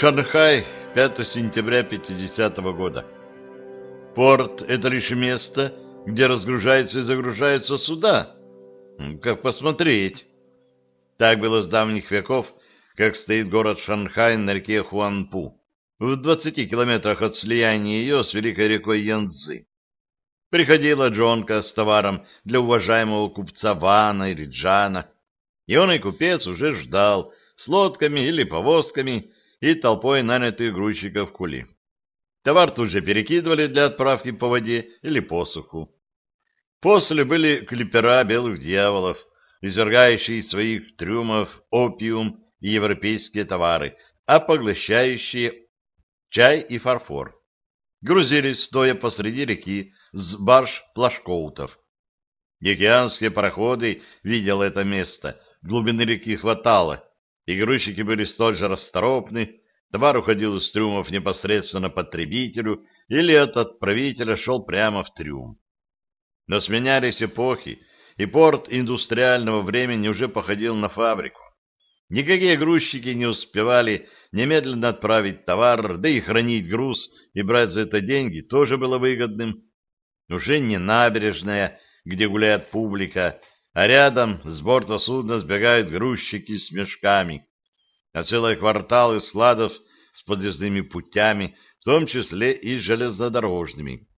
Шанхай, 5 сентября 50 -го года. Порт — это лишь место, где разгружаются и загружаются суда. Как посмотреть. Так было с давних веков, как стоит город Шанхай на реке Хуанпу, в 20 километрах от слияния ее с великой рекой Янцзы. Приходила Джонка с товаром для уважаемого купца Вана или Джана, и он и купец уже ждал с лодками или повозками и толпой нанятых грузчиков кули. Товар тут же перекидывали для отправки по воде или по суху. После были клипера белых дьяволов, извергающие из своих трюмов опиум и европейские товары, а поглощающие чай и фарфор. Грузились, стоя посреди реки, с барж плашкоутов. Океанские пароходы видел это место, глубины реки хватало, и грузчики были столь же расторопны, товар уходил из трюмов непосредственно потребителю или от отправителя шел прямо в трюм. Но сменялись эпохи, и порт индустриального времени уже походил на фабрику. Никакие грузчики не успевали немедленно отправить товар, да и хранить груз и брать за это деньги тоже было выгодным. Уже не набережная, где гуляет публика, а рядом с борта судна сбегают грузчики с мешками, а целые кварталы складов с подъездными путями, в том числе и железнодорожными.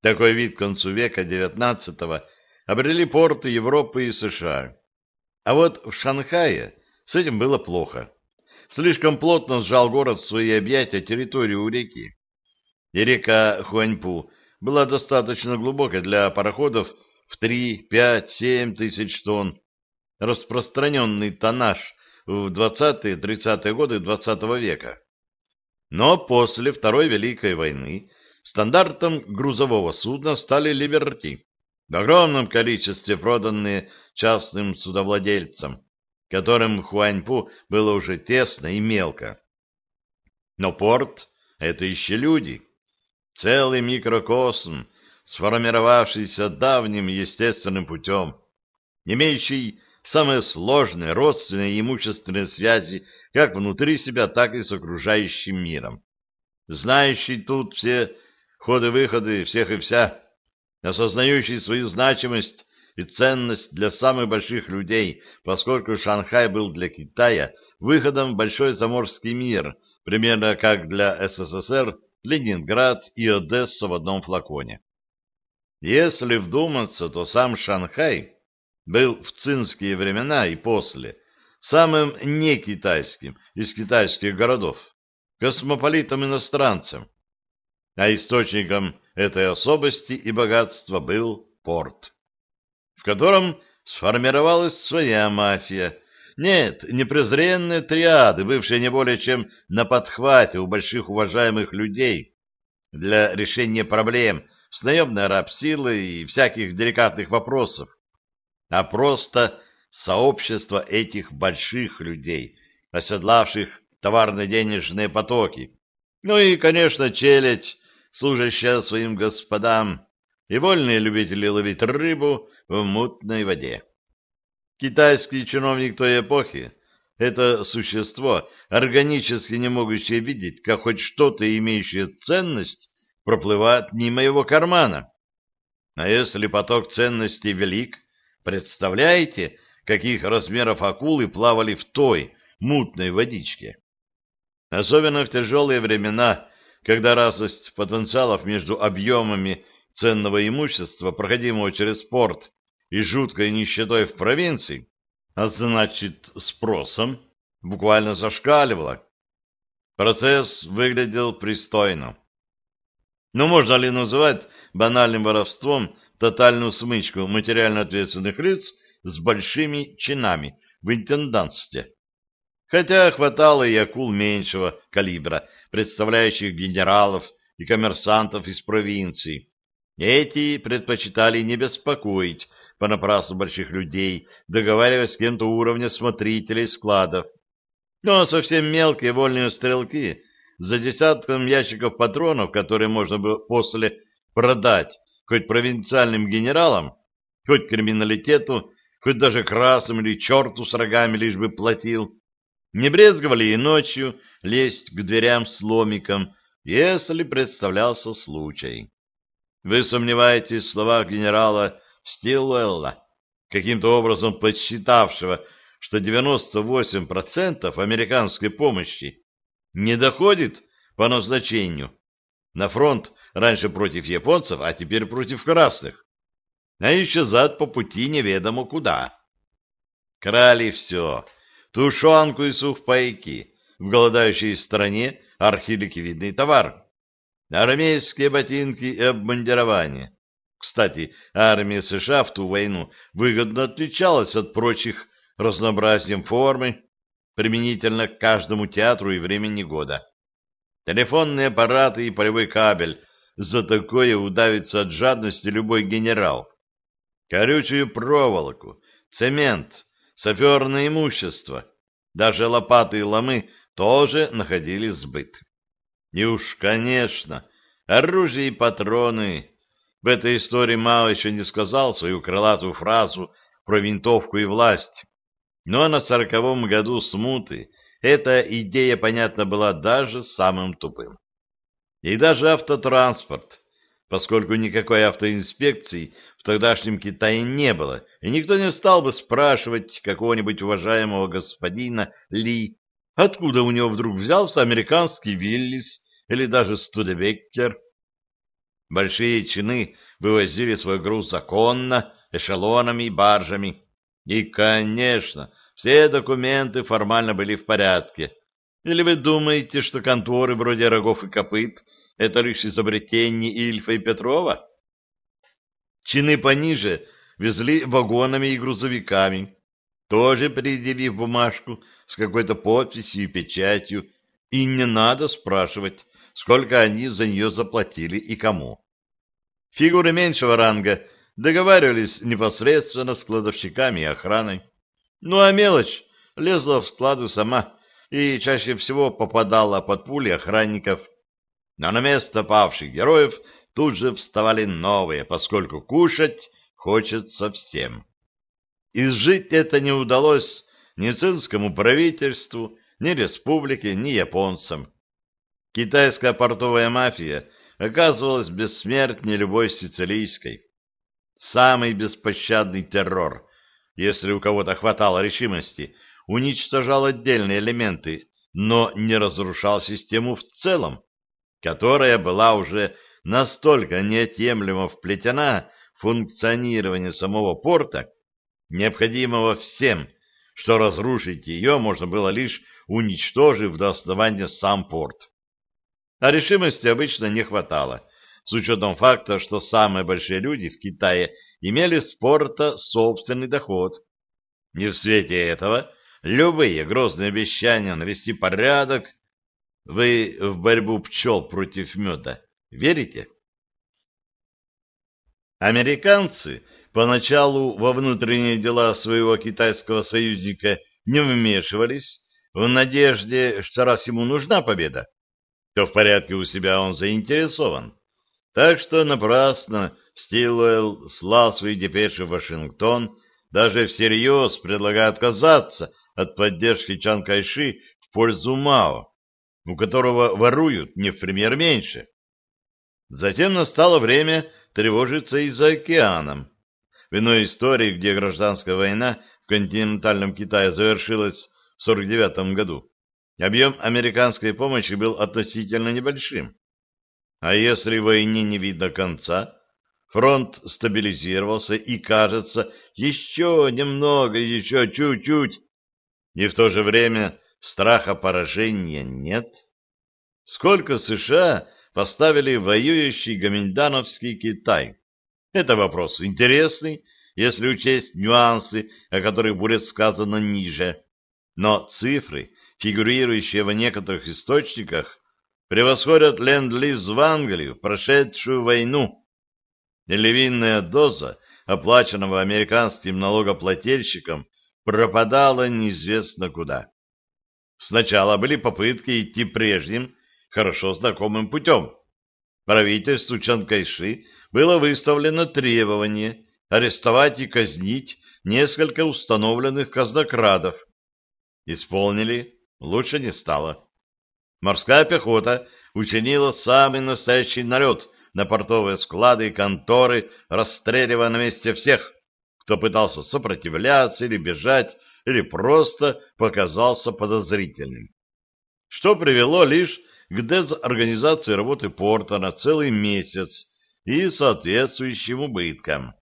Такой вид к концу века XIX обрели порты Европы и США. А вот в Шанхае с этим было плохо. Слишком плотно сжал город в свои объятия территорию у реки. И река Хуаньпу была достаточно глубокой для пароходов в 3, 5, 7 тысяч тонн. Распространенный тоннаж в 20-30-е годы XX -го века. Но после Второй Великой войны стандартом грузового судна стали «Либерти», в огромном количестве проданные частным судовладельцам, которым Хуаньпу было уже тесно и мелко. Но порт — это еще люди, целый микрокосм, сформировавшийся давним естественным путем, имеющий самые сложные родственные и имущественные связи как внутри себя, так и с окружающим миром, знающий тут все ходы-выходы всех и вся, осознающий свою значимость и ценность для самых больших людей, поскольку Шанхай был для Китая выходом в большой заморский мир, примерно как для СССР Ленинград и Одесса в одном флаконе. Если вдуматься, то сам Шанхай был в цинские времена и после самым некитайским из китайских городов, космополитом-иностранцем, а источником этой особости и богатства был порт, в котором сформировалась своя мафия. Нет, не презренные триады, бывшие не более чем на подхвате у больших уважаемых людей для решения проблем с наемной рабсилой и всяких деликатных вопросов, а просто сообщество этих больших людей, оседлавших товарно-денежные потоки. Ну и, конечно, челядь, служащая своим господам, и вольные любители ловить рыбу в мутной воде. Китайский чиновник той эпохи — это существо, органически не могущее видеть, как хоть что-то имеющее ценность проплывает мимо его кармана. А если поток ценностей велик, представляете, каких размеров акулы плавали в той мутной водичке? Особенно в тяжелые времена, когда разность потенциалов между объемами ценного имущества, проходимого через порт, и жуткой нищетой в провинции, а значит спросом, буквально зашкаливала. Процесс выглядел пристойно. Но можно ли называть банальным воровством тотальную смычку материально ответственных лиц с большими чинами в интендантстве? Хотя хватало и акул меньшего калибра, представляющих генералов и коммерсантов из провинции. Эти предпочитали не беспокоить понапрасну больших людей, договариваясь с кем-то уровня смотрителей складов. Но совсем мелкие вольные стрелки за десятком ящиков патронов, которые можно было после продать хоть провинциальным генералам, хоть криминалитету, хоть даже красным или черту с рогами лишь бы платил, Не брезговали и ночью лезть к дверям с ломиком, если представлялся случай. Вы сомневаетесь в словах генерала Стиллуэлла, каким-то образом подсчитавшего, что 98% американской помощи не доходит по назначению. На фронт раньше против японцев, а теперь против красных. А еще зад по пути неведомо куда. Крали все. Тушенку и сухпайки. В голодающей стране архиликвидный товар. Армейские ботинки и обмундирование. Кстати, армия США в ту войну выгодно отличалась от прочих разнообразием формы, применительно к каждому театру и времени года. Телефонные аппараты и полевой кабель. За такое удавится от жадности любой генерал. Корючую проволоку, цемент, саперное имущество, даже лопаты и ломы тоже находили сбыт. И уж, конечно, оружие и патроны. В этой истории Мао еще не сказал свою крылатую фразу про винтовку и власть. Но на сороковом году смуты эта идея, понятно, была даже самым тупым. И даже автотранспорт, поскольку никакой автоинспекции в тогдашнем Китае не было, и никто не стал бы спрашивать какого-нибудь уважаемого господина Ли, откуда у него вдруг взялся американский Виллис или даже Студебеккер. Большие чины вывозили свой груз законно, эшелонами и баржами. И, конечно, все документы формально были в порядке. Или вы думаете, что конторы вроде рогов и копыт — это лишь изобретение Ильфа и Петрова? Чины пониже везли вагонами и грузовиками, тоже предъявив бумажку с какой-то подписью и печатью, и не надо спрашивать, сколько они за нее заплатили и кому. Фигуры меньшего ранга договаривались непосредственно с кладовщиками и охраной. Ну а мелочь лезла в складу сама и чаще всего попадала под пули охранников. Но на место павших героев тут же вставали новые, поскольку кушать хочется всем. Изжить это не удалось ни цинскому правительству, ни республике, ни японцам. Китайская портовая мафия оказывалась бессмертнее любой сицилийской. Самый беспощадный террор, если у кого-то хватало решимости, уничтожал отдельные элементы, но не разрушал систему в целом, которая была уже настолько неотъемлемо вплетена в функционирование самого порта, необходимого всем, что разрушить ее можно было лишь уничтожив до основания сам порт. А решимости обычно не хватало, с учетом факта, что самые большие люди в Китае имели с порта собственный доход. И в свете этого любые грозные обещания навести порядок вы в борьбу пчел против меда верите? Американцы поначалу во внутренние дела своего китайского союзника не вмешивались в надежде, что раз ему нужна победа, то в порядке у себя он заинтересован. Так что напрасно Стилуэлл слал свои депеши в Вашингтон, даже всерьез предлагая отказаться от поддержки Чан Кайши в пользу Мао, у которого воруют не в пример меньше. Затем настало время тревожиться и за океаном. В иной истории, где гражданская война в континентальном Китае завершилась в 49 году, объем американской помощи был относительно небольшим. А если войне не видно конца, фронт стабилизировался и, кажется, еще немного, еще чуть-чуть, и в то же время страха поражения нет. Сколько США поставили воюющий гоминдановский Китай? Это вопрос интересный, если учесть нюансы, о которых будет сказано ниже. Но цифры, фигурирующие в некоторых источниках, превосходят ленд-лиз в Англию, прошедшую войну. И львиная доза, оплаченного американским налогоплательщикам, пропадала неизвестно куда. Сначала были попытки идти прежним, хорошо знакомым путем. Правительству Чанкайши было выставлено требование арестовать и казнить несколько установленных казнокрадов. Исполнили лучше не стало. Морская пехота учинила самый настоящий налет на портовые склады и конторы, расстреливая на месте всех, кто пытался сопротивляться или бежать, или просто показался подозрительным. Что привело лишь к дезорганизации работы порта на целый месяц и соответствующим убыткам.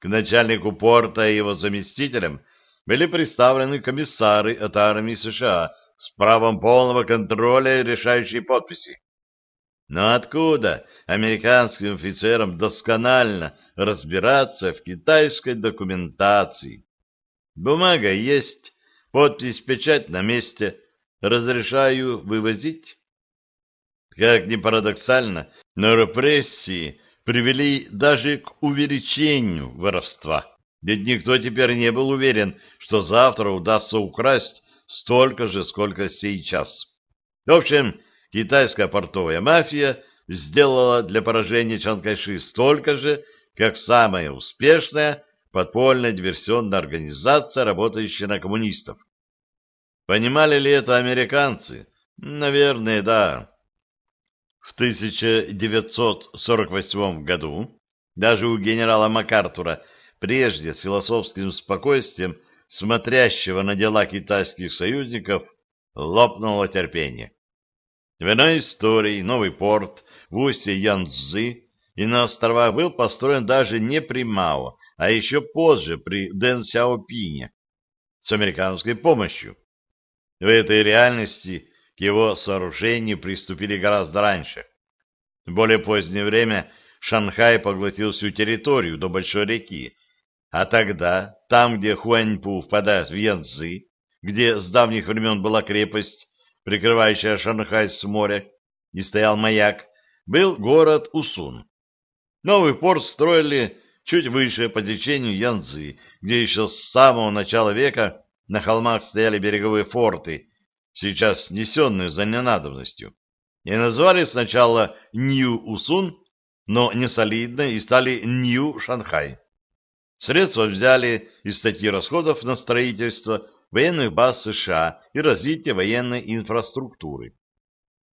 К начальнику порта и его заместителям были представлены комиссары от армии США с правом полного контроля и решающей подписи. Но откуда американским офицерам досконально разбираться в китайской документации? Бумага есть, подпись, печать на месте. Разрешаю вывозить? Как ни парадоксально, но репрессии привели даже к увеличению воровства. Ведь никто теперь не был уверен, что завтра удастся украсть столько же, сколько сейчас. В общем, китайская портовая мафия сделала для поражения Чанкайши столько же, как самая успешная подпольная диверсионная организация, работающая на коммунистов. Понимали ли это американцы? Наверное, да. В 1948 году даже у генерала МакАртура, прежде с философским спокойствием, смотрящего на дела китайских союзников, лопнуло терпение. В иной истории новый порт в устье Янцзы и на островах был построен даже не при Мао, а еще позже при Дэн Сяопине с американской помощью. В этой реальности к его сооружению приступили гораздо раньше. В более позднее время Шанхай поглотил всю территорию до Большой реки, а тогда, там, где Хуаньпу впадает в Янцзы, где с давних времен была крепость, прикрывающая Шанхай с моря, и стоял маяк, был город Усун. Новый порт строили чуть выше по течению Янцзы, где еще с самого начала века на холмах стояли береговые форты, сейчас снесенные за ненадобностью, и назвали сначала Нью-Усун, но не солидно, и стали Нью-Шанхай. Средства взяли из статьи расходов на строительство военных баз США и развитие военной инфраструктуры.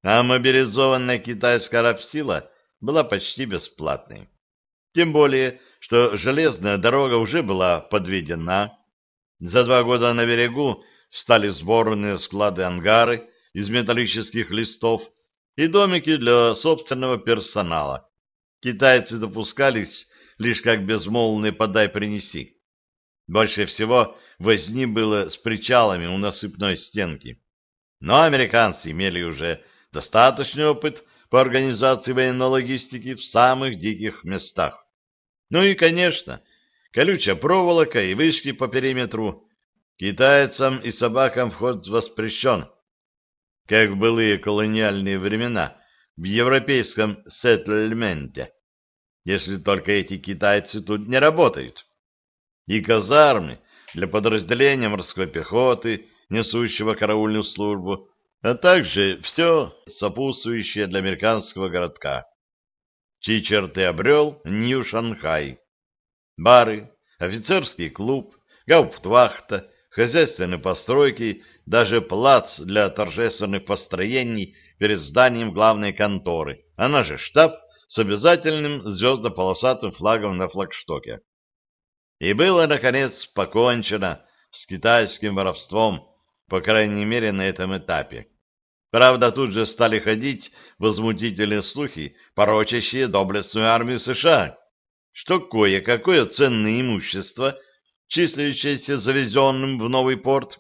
А мобилизованная китайская рабсила была почти бесплатной. Тем более, что железная дорога уже была подведена. За два года на берегу стали сборные склады-ангары из металлических листов и домики для собственного персонала. Китайцы допускались лишь как безмолвный «подай-принеси». Больше всего возни было с причалами у насыпной стенки. Но американцы имели уже достаточный опыт по организации военной логистики в самых диких местах. Ну и, конечно, колючая проволока и вышки по периметру. Китайцам и собакам вход воспрещен, как в былые колониальные времена в европейском сеттельменте, если только эти китайцы тут не работают. И казармы для подразделения морской пехоты, несущего караульную службу, а также все сопутствующее для американского городка чьи черты обрел Нью-Шанхай. Бары, офицерский клуб, гауптвахта, хозяйственные постройки, даже плац для торжественных построений перед зданием главной конторы, она же штаб с обязательным звездно-полосатым флагом на флагштоке. И было, наконец, покончено с китайским воровством, по крайней мере, на этом этапе. Правда, тут же стали ходить возмутительные слухи, порочащие доблестную армию США, что кое-какое ценное имущество, числящееся завезенным в новый порт,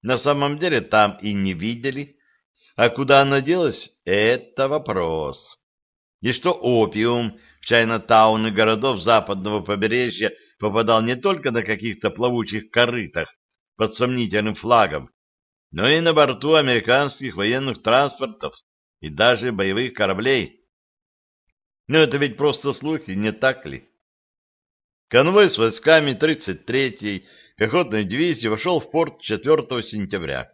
на самом деле там и не видели, а куда оно делось — это вопрос. И что опиум в Чайна-тауны городов западного побережья попадал не только на каких-то плавучих корытах под сомнительным флагом, но и на борту американских военных транспортов и даже боевых кораблей. Но это ведь просто слухи, не так ли? Конвой с войсками 33-й пехотной дивизии вошел в порт 4 сентября.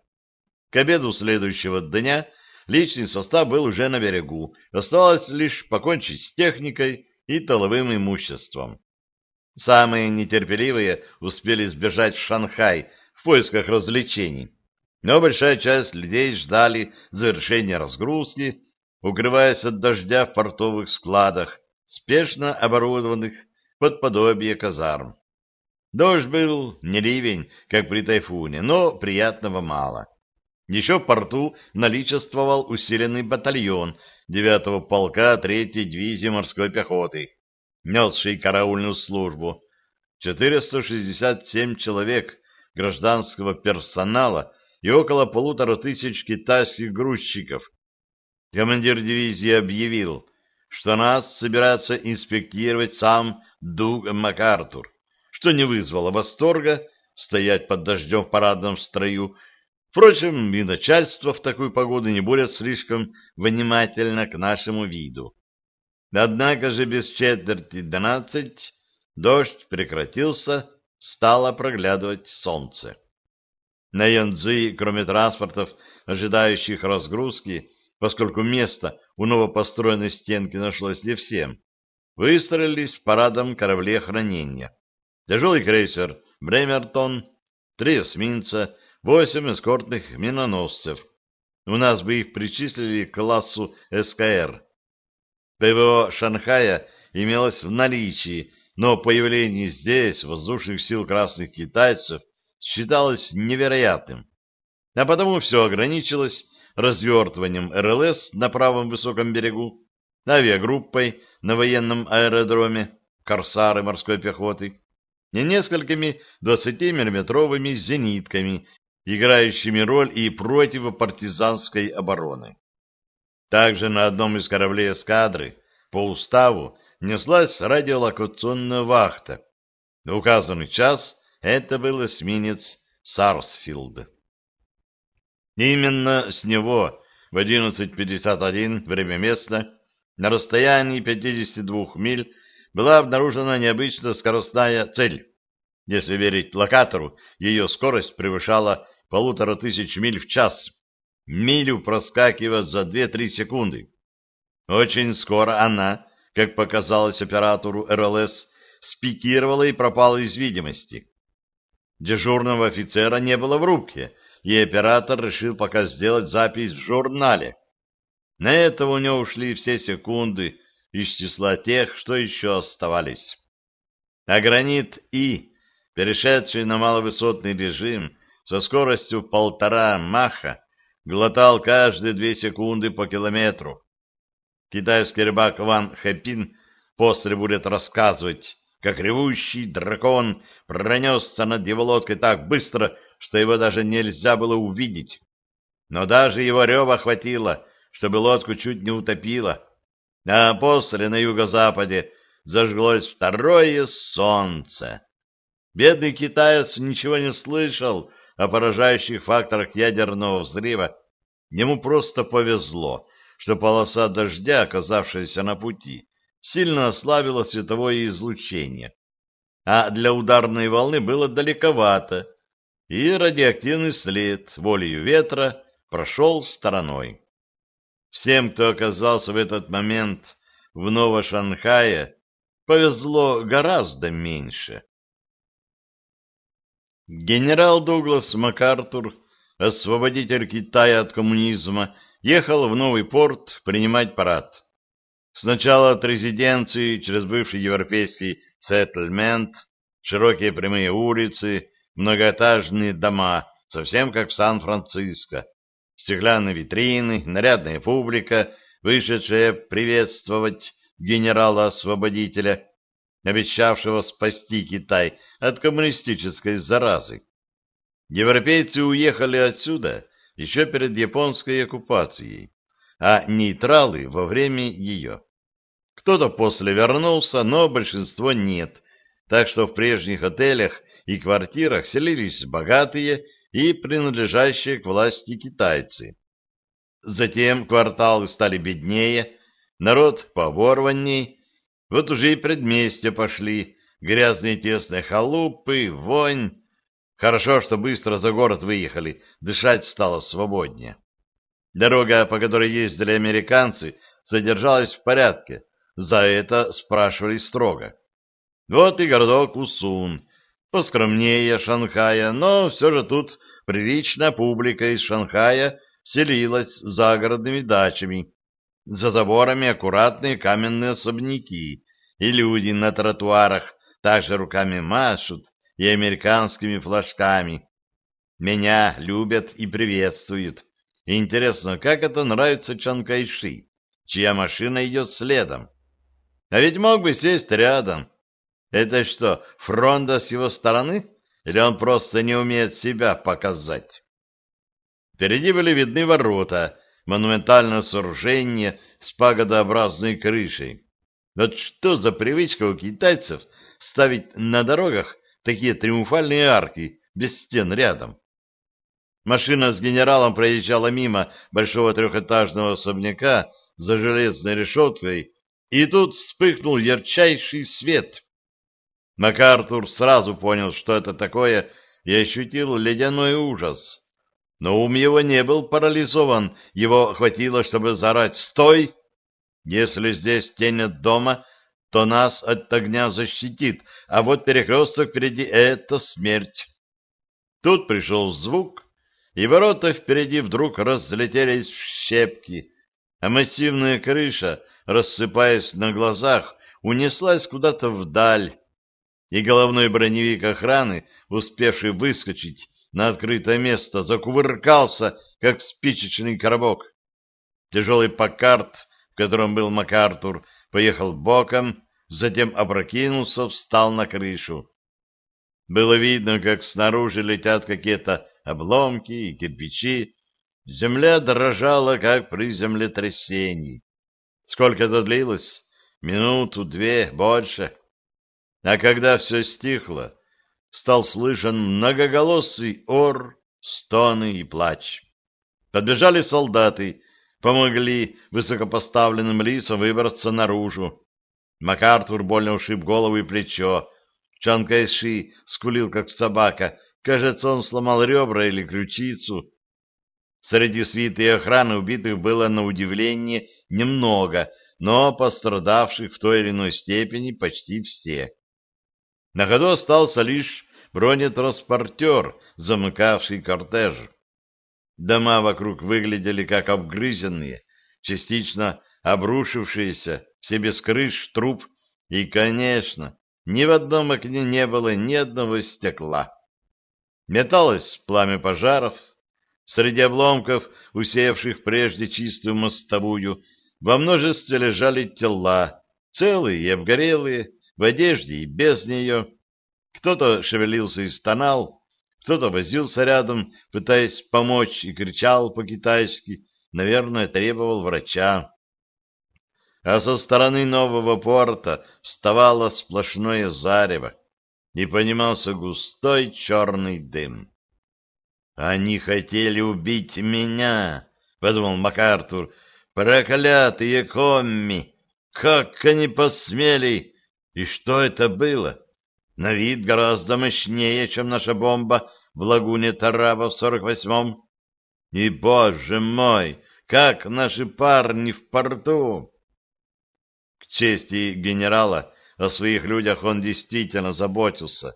К обеду следующего дня личный состав был уже на берегу, осталось лишь покончить с техникой и толовым имуществом. Самые нетерпеливые успели сбежать в Шанхай в поисках развлечений Но большая часть людей ждали завершения разгрузки, укрываясь от дождя в портовых складах, спешно оборудованных под подобие казарм. Дождь был не ливень, как при тайфуне, но приятного мало. Еще в порту наличествовал усиленный батальон 9-го полка 3-й дивизии морской пехоты, несший караульную службу. 467 человек гражданского персонала и около полутора тысяч китайских грузчиков. Командир дивизии объявил, что нас собирается инспектировать сам Дуг МакАртур, что не вызвало восторга стоять под дождем в парадном строю. Впрочем, и начальство в такую погоду не будет слишком внимательно к нашему виду. Однако же без четверти двенадцать дождь прекратился, стало проглядывать солнце. На Янцзы, кроме транспортов, ожидающих разгрузки, поскольку место у новопостроенной стенки нашлось не всем, выстроились парадом корабли хранения. Тяжелый крейсер «Бремертон», три эсминца, восемь эскортных миноносцев. У нас бы их причислили к классу СКР. ПВО Шанхая имелось в наличии, но появление здесь воздушных сил красных китайцев считалось невероятным. А потому все ограничилось развертыванием РЛС на правом высоком берегу, авиагруппой на военном аэродроме, корсары морской пехоты и несколькими 20-миллиметровыми зенитками, играющими роль и противопартизанской обороны. Также на одном из кораблей эскадры по уставу неслась радиолокационная вахта. В указанный час это был эсминец Сарсфилд. Именно с него в 11.51 время места на расстоянии 52 миль была обнаружена необычная скоростная цель. Если верить локатору, ее скорость превышала полутора тысяч миль в час. Милю проскакивает за 2-3 секунды. Очень скоро она, как показалось оператору РЛС, спикировала и пропала из видимости. Дежурного офицера не было в рубке — и оператор решил пока сделать запись в журнале. На это у него ушли все секунды из числа тех, что еще оставались. А гранит И, перешедший на маловысотный режим со скоростью полтора маха, глотал каждые две секунды по километру. Китайский рыбак Ван Хэпин после будет рассказывать, как ревущий дракон пронесся над его лодкой так быстро, что его даже нельзя было увидеть. Но даже его рева хватило, чтобы лодку чуть не утопило. А после на юго-западе зажглось второе солнце. Бедный китаец ничего не слышал о поражающих факторах ядерного взрыва. Ему просто повезло, что полоса дождя, оказавшаяся на пути, сильно ослабила световое излучение. А для ударной волны было далековато, и радиоактивный след волею ветра прошел стороной. Всем, кто оказался в этот момент в Новошанхае, повезло гораздо меньше. Генерал Дуглас МакАртур, освободитель Китая от коммунизма, ехал в новый порт принимать парад. Сначала от резиденции через бывший европейский сеттельмент, широкие прямые улицы, многоэтажные дома, совсем как в Сан-Франциско. Стеклянные витрины, нарядная публика, вышедшая приветствовать генерала-освободителя, обещавшего спасти Китай от коммунистической заразы. Европейцы уехали отсюда еще перед японской оккупацией, а нейтралы во время ее. Кто-то после вернулся, но большинство нет, так что в прежних отелях и квартирах селились богатые и принадлежащие к власти китайцы. Затем кварталы стали беднее, народ поворванней, вот уже и предместья пошли, грязные тесные халупы, вонь. Хорошо, что быстро за город выехали, дышать стало свободнее. Дорога, по которой ездили американцы, содержалась в порядке, за это спрашивали строго. Вот и городок Усун, поскромнее Шанхая, но все же тут приличная публика из Шанхая селилась загородными дачами. За заборами аккуратные каменные особняки, и люди на тротуарах также руками машут и американскими флажками. Меня любят и приветствуют. Интересно, как это нравится Чан Кайши, чья машина идет следом? А ведь мог бы сесть рядом. Это что, фронта с его стороны? Или он просто не умеет себя показать? Впереди были видны ворота, монументальное сооружение с пагодообразной крышей. Вот что за привычка у китайцев ставить на дорогах такие триумфальные арки без стен рядом? Машина с генералом проезжала мимо большого трехэтажного особняка за железной решеткой, и тут вспыхнул ярчайший свет. МакАртур сразу понял, что это такое, и ощутил ледяной ужас. Но ум его не был парализован, его хватило, чтобы заорать «Стой!» Если здесь тень от дома, то нас от огня защитит, а вот перекресток впереди — это смерть. Тут пришел звук, и ворота впереди вдруг разлетелись в щепки, а массивная крыша, рассыпаясь на глазах, унеслась куда-то вдаль, и головной броневик охраны, успевший выскочить на открытое место, закувыркался, как спичечный коробок. Тяжелый покарт, в котором был МакАртур, поехал боком, затем опрокинулся, встал на крышу. Было видно, как снаружи летят какие-то обломки и кирпичи. Земля дрожала, как при землетрясении. Сколько это длилось? Минуту, две, больше. А когда все стихло, стал слышен многоголосый ор, стоны и плач. Подбежали солдаты, помогли высокопоставленным лицам выбраться наружу. МакАртур больно ушиб голову и плечо. Чан Кайши скулил, как собака. Кажется, он сломал ребра или ключицу. Среди свиты и охраны убитых было, на удивление, немного, но пострадавших в той или иной степени почти все. На ходу остался лишь бронетранспортер, замыкавший кортеж. Дома вокруг выглядели как обгрызенные, частично обрушившиеся, все без крыш, труб, и, конечно, ни в одном окне не было ни одного стекла. Металось пламя пожаров, среди обломков, усеявших прежде чистую мостовую, во множестве лежали тела, целые и обгорелые, в одежде и без нее. Кто-то шевелился и стонал, кто-то возился рядом, пытаясь помочь, и кричал по-китайски, наверное, требовал врача. А со стороны нового порта вставало сплошное зарево, и понимался густой черный дым. «Они хотели убить меня!» — подумал МакАртур. «Проклятые комми! Как они посмели!» И что это было? На вид гораздо мощнее, чем наша бомба в лагуне Тараба в сорок восьмом. И, боже мой, как наши парни в порту! К чести генерала, о своих людях он действительно заботился.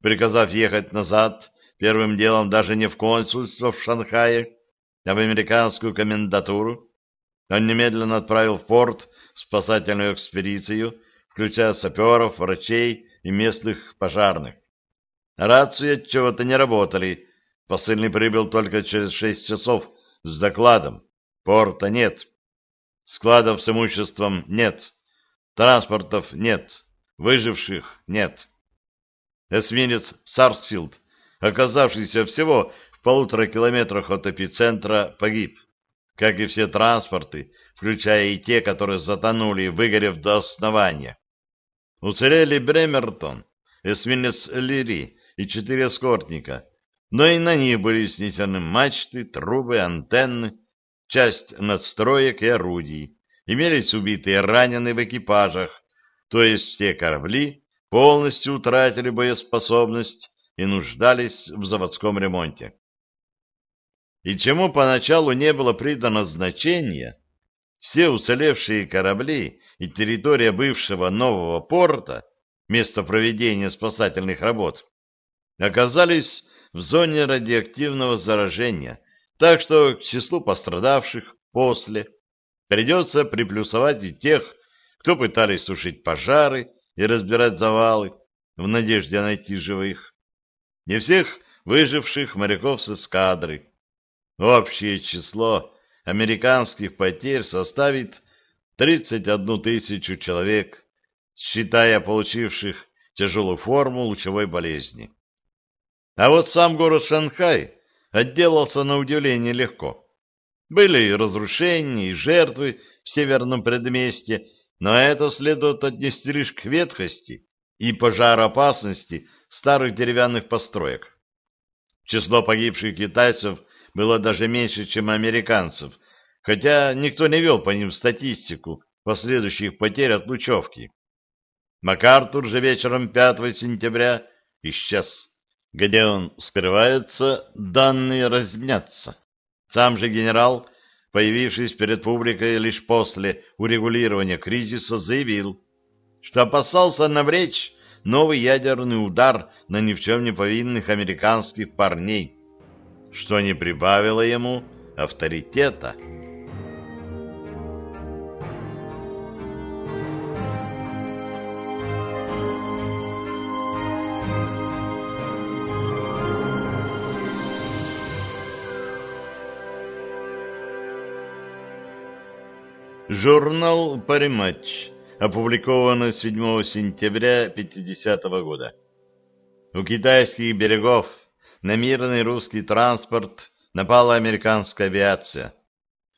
Приказав ехать назад, первым делом даже не в консульство в Шанхае, а в американскую комендатуру, он немедленно отправил в порт спасательную экспедицию включая саперов, врачей и местных пожарных. Рации от чего-то не работали. Посыльный прибыл только через шесть часов с докладом. Порта нет. Складов с имуществом нет. Транспортов нет. Выживших нет. Эсминец Сарсфилд, оказавшийся всего в полутора километрах от эпицентра, погиб, как и все транспорты, включая и те, которые затонули, выгорев до основания. Уцелели Бремертон, эсминец Лири и четыре эскортника, но и на них были снесены мачты, трубы, антенны, часть надстроек и орудий. Имелись убитые и раненые в экипажах, то есть все корабли полностью утратили боеспособность и нуждались в заводском ремонте. И чему поначалу не было придано значения, все уцелевшие корабли и территория бывшего нового порта, место проведения спасательных работ, оказались в зоне радиоактивного заражения, так что к числу пострадавших после придется приплюсовать и тех, кто пытались тушить пожары и разбирать завалы в надежде найти живых, не всех выживших моряков с эскадры. Общее число американских потерь составит 31 тысячу человек, считая получивших тяжелую форму лучевой болезни. А вот сам город Шанхай отделался на удивление легко. Были и разрушения, и жертвы в северном предместье, но это следует отнести лишь к ветхости и пожароопасности старых деревянных построек. Число погибших китайцев было даже меньше, чем американцев, хотя никто не вел по ним статистику последующих потерь от лучевки. МакАртур же вечером 5 сентября исчез. Где он скрывается, данные разнятся. Сам же генерал, появившись перед публикой лишь после урегулирования кризиса, заявил, что опасался навлечь новый ядерный удар на ни в чем не повинных американских парней, что не прибавило ему авторитета. Журнал «Париматч», опубликовано 7 сентября 50 -го года. У китайских берегов на мирный русский транспорт напала американская авиация.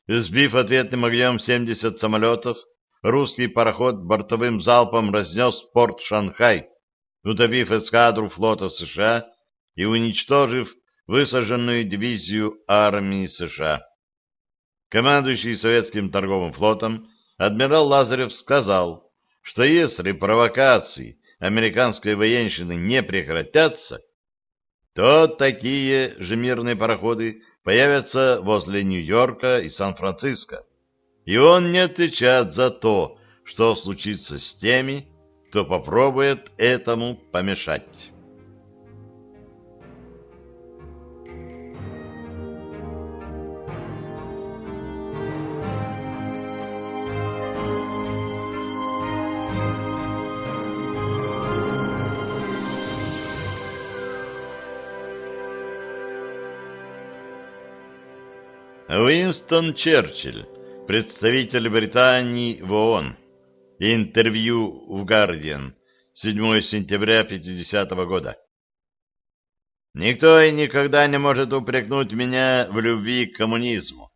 Сбив ответным огнем 70 самолетов, русский пароход бортовым залпом разнес порт Шанхай, утопив эскадру флота США и уничтожив высаженную дивизию армии США. Командующий советским торговым флотом адмирал Лазарев сказал, что если провокации американской военщины не прекратятся, то такие же мирные пароходы появятся возле Нью-Йорка и Сан-Франциско, и он не отвечает за то, что случится с теми, кто попробует этому помешать. Уинстон Черчилль, представитель Британии в ООН. Интервью в «Гардиан», 7 сентября 50 -го года. Никто и никогда не может упрекнуть меня в любви к коммунизму,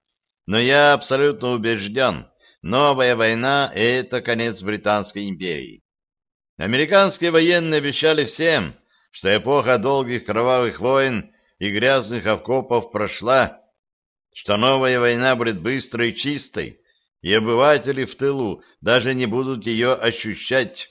но я абсолютно убежден, новая война — это конец Британской империи. Американские военные обещали всем, что эпоха долгих кровавых войн и грязных окопов прошла, что новая война будет быстрой и чистой, и обыватели в тылу даже не будут ее ощущать,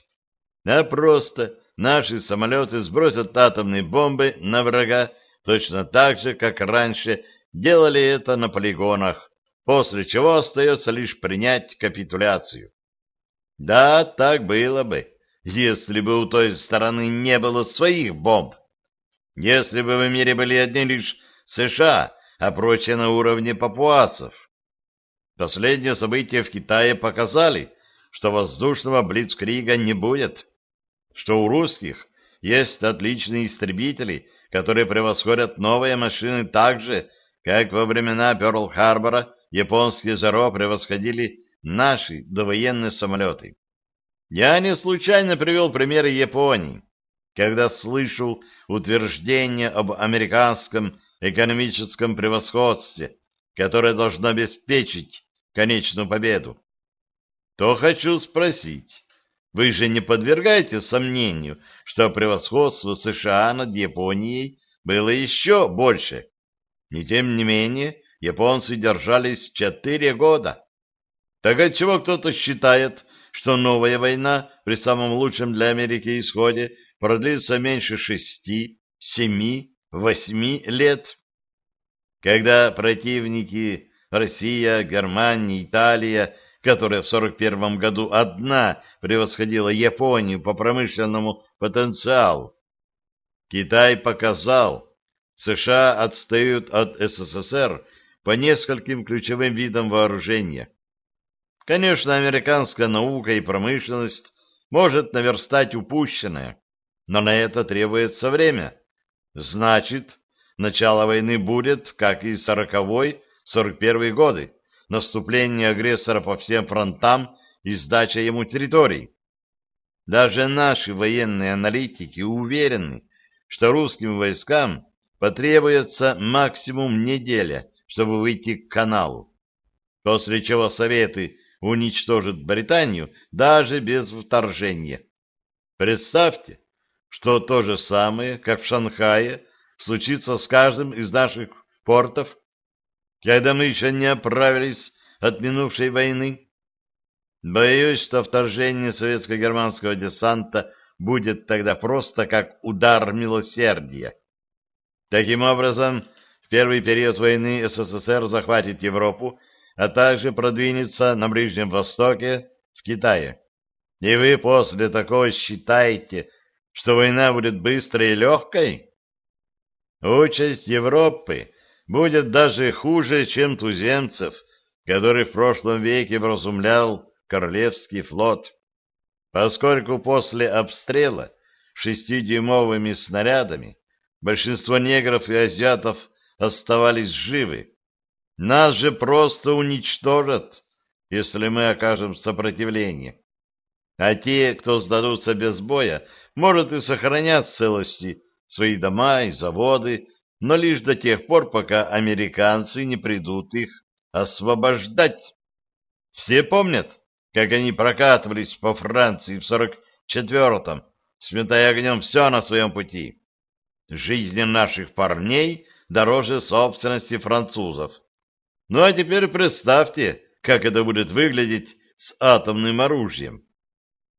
а просто наши самолеты сбросят атомные бомбы на врага точно так же, как раньше делали это на полигонах, после чего остается лишь принять капитуляцию. Да, так было бы, если бы у той стороны не было своих бомб. Если бы в мире были одни лишь США, а прочее на уровне папуасов. Последние события в Китае показали, что воздушного блицкрига не будет, что у русских есть отличные истребители, которые превосходят новые машины так же, как во времена Пёрл-Харбора японские «Зеро» превосходили наши довоенные самолеты. Я не случайно привел примеры Японии, когда слышу утверждение об американском экономическом превосходстве, которое должно обеспечить конечную победу, то хочу спросить, вы же не подвергаете сомнению, что превосходство США над Японией было еще больше? И тем не менее, японцы держались четыре года. Так отчего кто-то считает, что новая война при самом лучшем для Америки исходе продлится меньше шести, семи, восьми лет. Когда противники Россия, Германия, Италия, которая в 41 году одна превосходила Японию по промышленному потенциалу, Китай показал, США отстают от СССР по нескольким ключевым видам вооружения. Конечно, американская наука и промышленность может наверстать упущенное, но на это требуется время. Значит, начало войны будет, как и сороковой, сорок первые годы, наступление агрессора по всем фронтам и сдача ему территорий. Даже наши военные аналитики уверены, что русским войскам потребуется максимум неделя, чтобы выйти к каналу, после чего Советы уничтожат Британию даже без вторжения. Представьте, что то же самое, как в Шанхае, случится с каждым из наших портов, когда мы еще не оправились от минувшей войны. Боюсь, что вторжение советско-германского десанта будет тогда просто как удар милосердия. Таким образом, в первый период войны СССР захватит Европу, а также продвинется на Ближнем Востоке, в Китае. И вы после такого считаете, что война будет быстрой и легкой? Участь Европы будет даже хуже, чем туземцев, который в прошлом веке вразумлял Королевский флот, поскольку после обстрела шестидюймовыми снарядами большинство негров и азиатов оставались живы. Нас же просто уничтожат, если мы окажем сопротивление. А те, кто сдадутся без боя, может и сохранят в целости свои дома и заводы, но лишь до тех пор, пока американцы не придут их освобождать. Все помнят, как они прокатывались по Франции в сорок четвертом, сметая огнем все на своем пути. Жизни наших парней дороже собственности французов. Ну а теперь представьте, как это будет выглядеть с атомным оружием.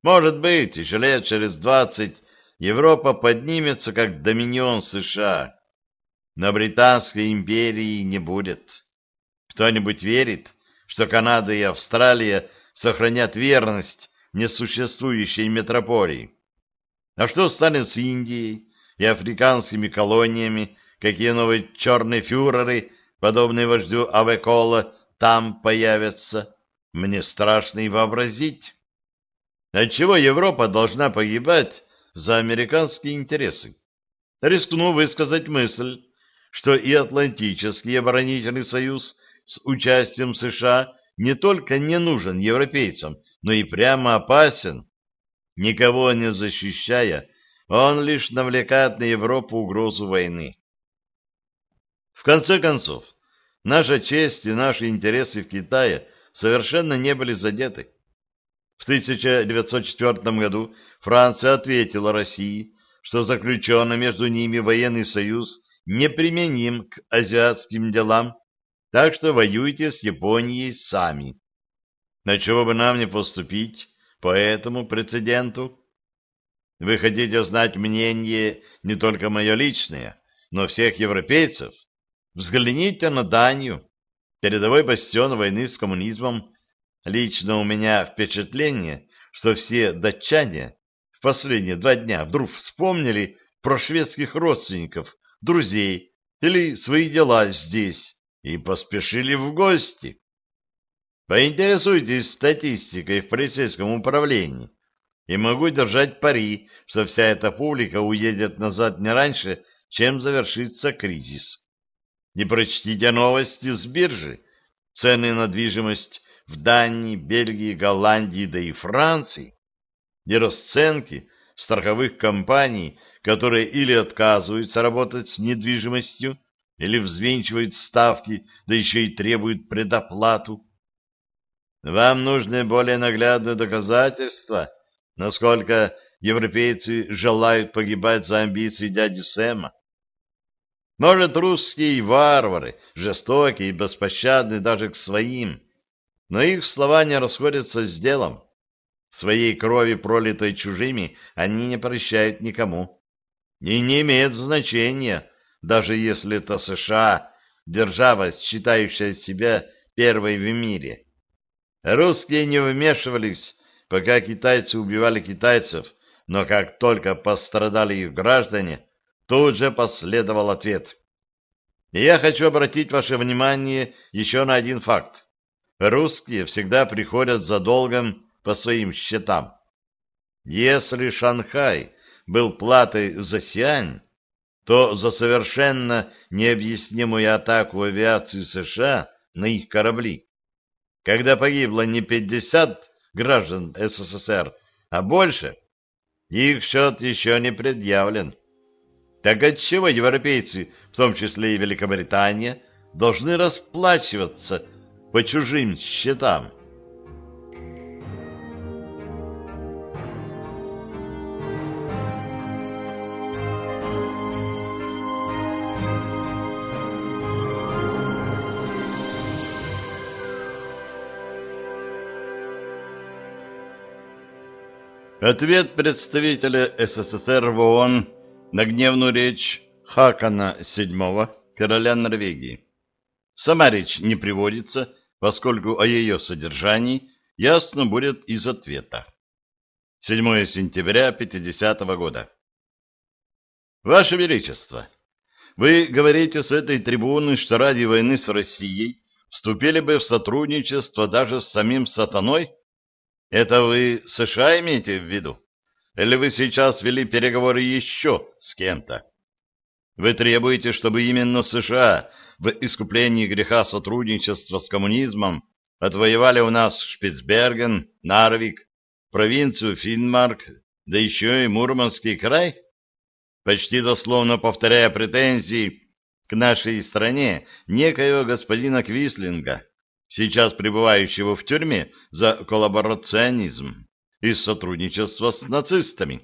Может быть, еще лет через двадцать Европа поднимется как доминион США. Но Британской империи не будет. Кто-нибудь верит, что Канада и Австралия сохранят верность несуществующей метрополии? А что станет с Индией и африканскими колониями, какие новые черные фюреры, подобные вождю Авекола, там появятся? Мне страшно и вообразить. Отчего Европа должна погибать за американские интересы? Рискну высказать мысль, что и Атлантический оборонительный союз с участием США не только не нужен европейцам, но и прямо опасен. Никого не защищая, он лишь навлекает на Европу угрозу войны. В конце концов, наша честь и наши интересы в Китае совершенно не были задеты. В 1904 году Франция ответила России, что заключенный между ними военный союз неприменим к азиатским делам, так что воюйте с Японией сами. На чего бы нам не поступить по этому прецеденту? Вы хотите знать мнение не только мое личное, но всех европейцев? Взгляните на Данию, передовой бастион войны с коммунизмом, Лично у меня впечатление, что все датчане в последние два дня вдруг вспомнили про шведских родственников, друзей или свои дела здесь и поспешили в гости. Поинтересуйтесь статистикой в полицейском управлении, и могу держать пари, что вся эта публика уедет назад не раньше, чем завершится кризис. Не прочтите новости с биржи. Цены на недвижимость в Дании, Бельгии, Голландии, да и Франции, и расценки страховых компаний, которые или отказываются работать с недвижимостью, или взвинчивают ставки, да еще и требуют предоплату. Вам нужны более наглядные доказательства, насколько европейцы желают погибать за амбиции дяди Сэма. Может, русские варвары, жестокие и беспощадны даже к своим, но их слова не расходятся с делом. Своей крови, пролитой чужими, они не прощают никому. И не имеет значения, даже если это США, держава, считающая себя первой в мире. Русские не вмешивались, пока китайцы убивали китайцев, но как только пострадали их граждане, тут же последовал ответ. И я хочу обратить ваше внимание еще на один факт. Русские всегда приходят за долгом по своим счетам. Если Шанхай был платой за Сиань, то за совершенно необъяснимую атаку авиации США на их корабли, когда погибло не 50 граждан СССР, а больше, их счет еще не предъявлен. Так отчего европейцы, в том числе и Великобритания, должны расплачиваться по чужим счетам? Ответ представителя СССР в ООН на гневную речь Хакана VII, короля Норвегии. Сама речь не приводится, поскольку о ее содержании ясно будет из ответа. 7 сентября 50 -го года. Ваше Величество, вы говорите с этой трибуны, что ради войны с Россией вступили бы в сотрудничество даже с самим сатаной? Это вы США имеете в виду? Или вы сейчас вели переговоры еще с кем-то? Вы требуете, чтобы именно США в искуплении греха сотрудничества с коммунизмом отвоевали у нас Шпицберген, Нарвик, провинцию Финмарк, да еще и Мурманский край? Почти дословно повторяя претензии к нашей стране некоего господина Квислинга, сейчас пребывающего в тюрьме за коллаборационизм и сотрудничество с нацистами,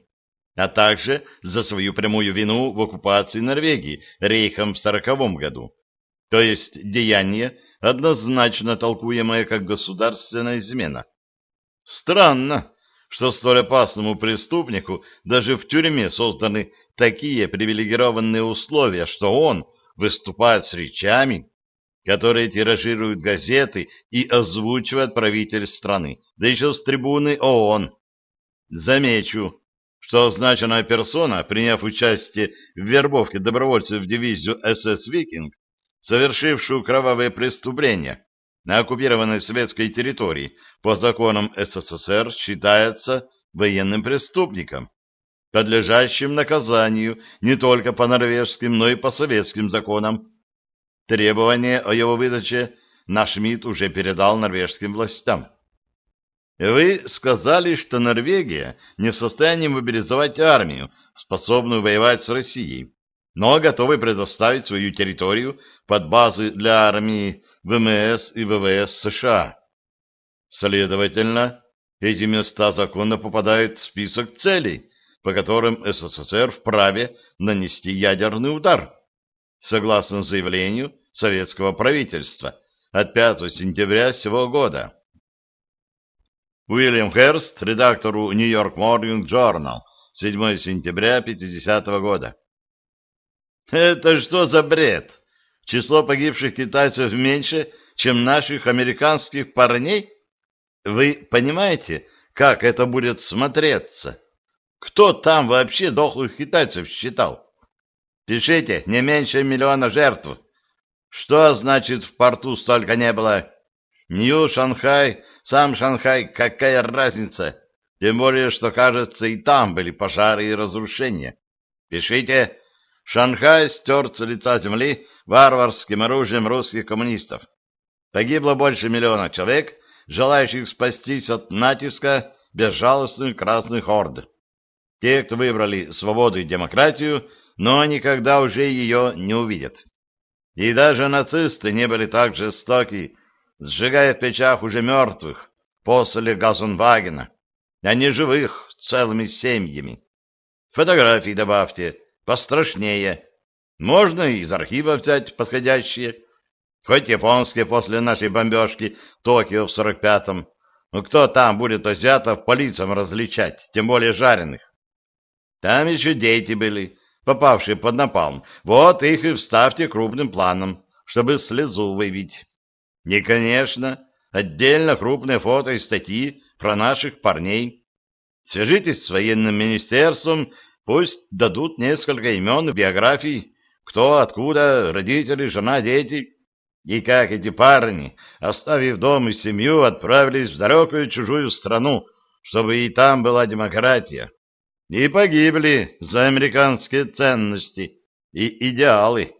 а также за свою прямую вину в оккупации Норвегии рейхом в сороковом году, то есть деяние, однозначно толкуемое как государственная измена. Странно, что столь опасному преступнику даже в тюрьме созданы такие привилегированные условия, что он выступает с речами, которые тиражируют газеты и озвучивает правитель страны, да еще с трибуны ООН. Замечу, что означенная персона, приняв участие в вербовке добровольцев в дивизию СС «Викинг», совершившую кровавые преступления на оккупированной советской территории по законам СССР, считается военным преступником, подлежащим наказанию не только по норвежским, но и по советским законам, Требование о его выдаче наш МИД уже передал норвежским властям. Вы сказали, что Норвегия не в состоянии мобилизовать армию, способную воевать с Россией, но готовы предоставить свою территорию под базы для армии ВМС и ВВС США. Следовательно, эти места законно попадают в список целей, по которым СССР вправе нанести ядерный удар. Согласно заявлению, советского правительства от 5 сентября сего года. Уильям Херст, редактору New York Morning Journal, 7 сентября 50 -го года. Это что за бред? Число погибших китайцев меньше, чем наших американских парней? Вы понимаете, как это будет смотреться? Кто там вообще дохлых китайцев считал? Пишите, не меньше миллиона жертв. Что значит в порту столько не было? Нью-Шанхай, сам Шанхай, какая разница? Тем более, что, кажется, и там были пожары и разрушения. Пишите, Шанхай стерт с лица земли варварским оружием русских коммунистов. Погибло больше миллиона человек, желающих спастись от натиска безжалостных красных орд. Те, кто выбрали свободу и демократию, но никогда уже ее не увидят. И даже нацисты не были так жестоки, сжигая в печах уже мертвых после Газенвагена, а не живых целыми семьями. Фотографии добавьте, пострашнее. Можно из архива взять подходящие. Хоть японские после нашей бомбежки Токио в 45-м. Ну кто там будет азиатов по лицам различать, тем более жареных? Там еще дети были, попавшие под напалм, вот их и вставьте крупным планом, чтобы слезу выбить. И, конечно, отдельно крупные фото и статьи про наших парней. Свяжитесь с военным министерством, пусть дадут несколько имен и биографий Кто, откуда, родители, жена, дети. И как эти парни, оставив дом и семью, отправились в далекую чужую страну, чтобы и там была демократия. И погибли за американские ценности и идеалы.